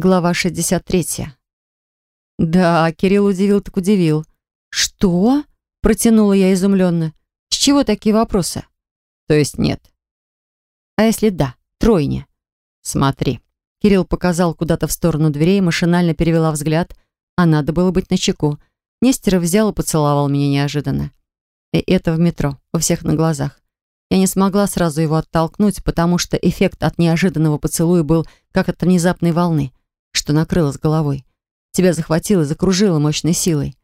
Глава 63. Да, Кирилл удивил так удивил. «Что?» — протянула я изумленно. «С чего такие вопросы?» «То есть нет?» «А если да? Тройня?» «Смотри». Кирилл показал куда-то в сторону дверей, машинально перевела взгляд. А надо было быть начеку. Нестеров взял и поцеловал меня неожиданно. И это в метро, у всех на глазах. Я не смогла сразу его оттолкнуть, потому что эффект от неожиданного поцелуя был как от внезапной волны что накрыло с головой. Тебя захватило, закружило мощной силой.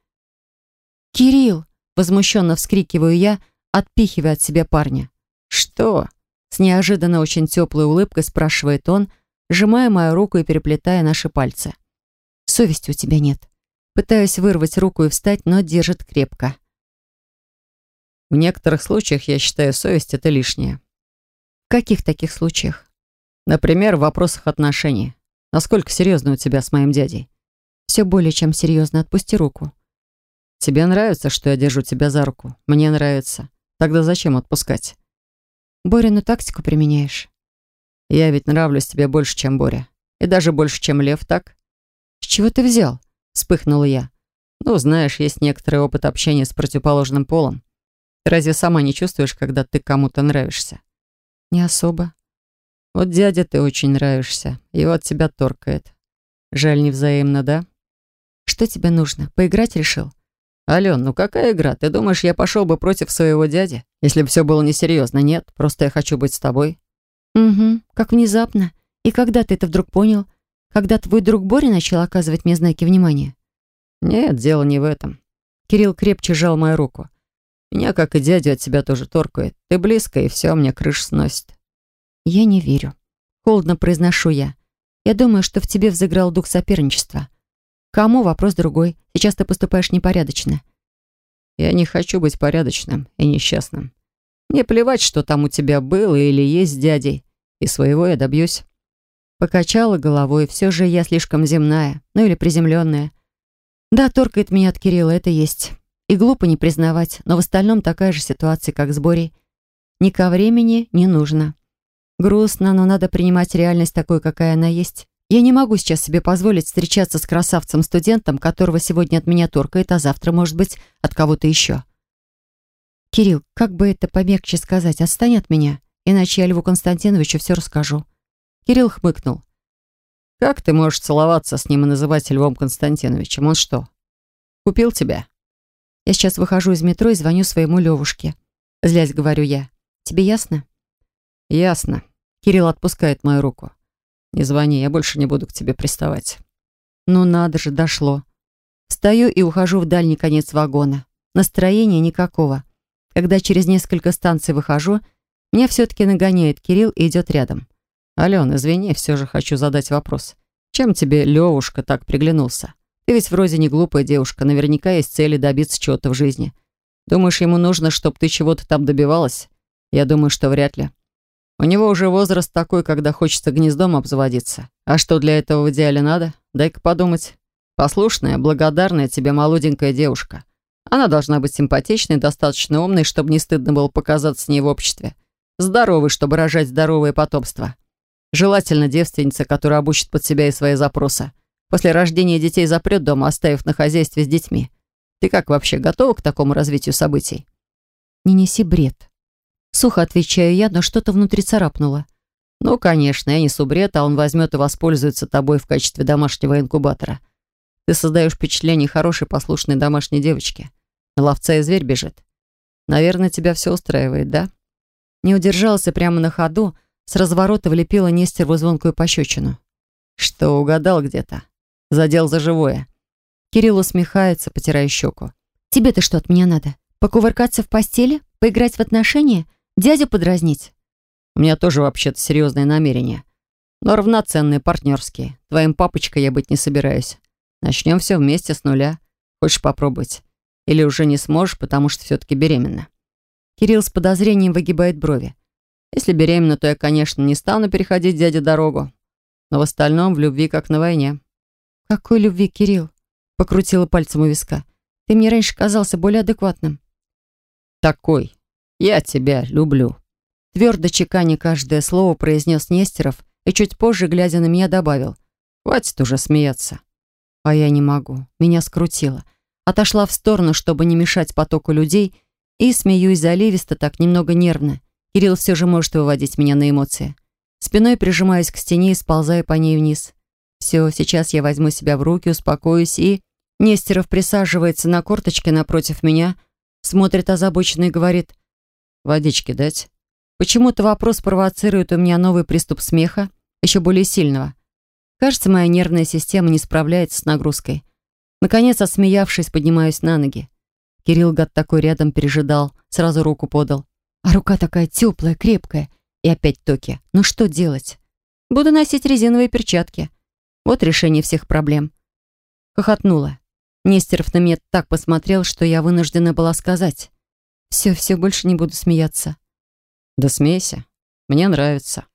«Кирилл!» — возмущенно вскрикиваю я, отпихивая от себя парня. «Что?» — с неожиданно очень теплой улыбкой спрашивает он, сжимая мою руку и переплетая наши пальцы. «Совести у тебя нет». Пытаюсь вырвать руку и встать, но держит крепко. В некоторых случаях я считаю, совесть — это лишнее. В каких таких случаях? Например, в вопросах отношений. Насколько серьезно у тебя с моим дядей? Все более чем серьезно. Отпусти руку. Тебе нравится, что я держу тебя за руку? Мне нравится. Тогда зачем отпускать? Борину тактику применяешь? Я ведь нравлюсь тебе больше, чем Боря. И даже больше, чем Лев, так? С чего ты взял? Вспыхнула я. Ну, знаешь, есть некоторый опыт общения с противоположным полом. Разве сама не чувствуешь, когда ты кому-то нравишься? Не особо. Вот дядя ты очень нравишься. Его от тебя торкает. Жаль, невзаимно, да? Что тебе нужно? Поиграть решил? Ален, ну какая игра? Ты думаешь, я пошел бы против своего дяди? Если бы все было несерьезно? Нет, просто я хочу быть с тобой. Угу, как внезапно. И когда ты это вдруг понял? Когда твой друг Боря начал оказывать мне знаки внимания? Нет, дело не в этом. Кирилл крепче сжал мою руку. Меня, как и дядю, от тебя тоже торкает. Ты близко, и все, мне крыш сносит. «Я не верю». Холодно произношу я. «Я думаю, что в тебе взыграл дух соперничества. Кому вопрос другой. Сейчас ты поступаешь непорядочно». «Я не хочу быть порядочным и несчастным. Мне плевать, что там у тебя было или есть с дядей. И своего я добьюсь». Покачала головой. Все же я слишком земная. Ну или приземленная. Да, торкает меня от Кирилла, это есть. И глупо не признавать, но в остальном такая же ситуация, как с Борей. Ни ко времени не нужно. Грустно, но надо принимать реальность такой, какая она есть. Я не могу сейчас себе позволить встречаться с красавцем-студентом, которого сегодня от меня торкает, а завтра, может быть, от кого-то еще. Кирилл, как бы это помягче сказать, отстань от меня, иначе я Льву Константиновичу все расскажу. Кирилл хмыкнул. Как ты можешь целоваться с ним и называть Львом Константиновичем? Он что, купил тебя? Я сейчас выхожу из метро и звоню своему Левушке. Злясь, говорю я. Тебе ясно? «Ясно». Кирилл отпускает мою руку. «Не звони, я больше не буду к тебе приставать». Ну надо же, дошло. Встаю и ухожу в дальний конец вагона. Настроения никакого. Когда через несколько станций выхожу, меня все-таки нагоняет Кирилл и идет рядом. «Ален, извини, все же хочу задать вопрос. Чем тебе Левушка так приглянулся? Ты ведь вроде не глупая девушка, наверняка есть цели добиться чего-то в жизни. Думаешь, ему нужно, чтобы ты чего-то там добивалась? Я думаю, что вряд ли. У него уже возраст такой, когда хочется гнездом обзаводиться. А что для этого в идеале надо? Дай-ка подумать. Послушная, благодарная тебе молоденькая девушка. Она должна быть симпатичной, достаточно умной, чтобы не стыдно было показаться с ней в обществе. Здоровой, чтобы рожать здоровое потомство. Желательно девственница, которая обучит под себя и свои запросы. После рождения детей запрет дома, оставив на хозяйстве с детьми. Ты как вообще готова к такому развитию событий? Не неси бред. Сухо отвечаю я, но что-то внутри царапнуло. «Ну, конечно, я несу бред, а он возьмет и воспользуется тобой в качестве домашнего инкубатора. Ты создаешь впечатление хорошей, послушной домашней девочки. Ловца и зверь бежит. Наверное, тебя все устраивает, да?» Не удержался прямо на ходу, с разворота влепила Нестерву звонкую пощечину. «Что, угадал где-то? Задел за живое». Кирилл усмехается, потирая щеку. «Тебе-то что от меня надо? Покувыркаться в постели? Поиграть в отношения? Дядю подразнить? У меня тоже вообще-то серьезные намерения. Но равноценные, партнерские. Твоим папочкой я быть не собираюсь. Начнем все вместе с нуля. Хочешь попробовать? Или уже не сможешь, потому что все-таки беременна?» Кирилл с подозрением выгибает брови. «Если беременна, то я, конечно, не стану переходить дяде дорогу. Но в остальном в любви, как на войне». «Какой любви, Кирилл?» Покрутила пальцем у виска. «Ты мне раньше казался более адекватным». «Такой. Я тебя люблю». Твердо чеканя каждое слово произнес Нестеров и чуть позже, глядя на меня, добавил. Хватит уже смеяться. А я не могу. Меня скрутило. Отошла в сторону, чтобы не мешать потоку людей, и смеюсь заливисто, так немного нервно. Кирилл все же может выводить меня на эмоции. Спиной прижимаюсь к стене и сползаю по ней вниз. Все, сейчас я возьму себя в руки, успокоюсь и... Нестеров присаживается на корточке напротив меня, смотрит озабоченно и говорит «Водички дать?» Почему-то вопрос провоцирует у меня новый приступ смеха, еще более сильного. Кажется, моя нервная система не справляется с нагрузкой. Наконец, осмеявшись, поднимаюсь на ноги. Кирилл, гад такой рядом, пережидал, сразу руку подал. А рука такая теплая, крепкая. И опять токи. Ну что делать? Буду носить резиновые перчатки. Вот решение всех проблем. Хохотнула. Нестеров на меня так посмотрел, что я вынуждена была сказать. Все, все, больше не буду смеяться. Да смейся. Мне нравится.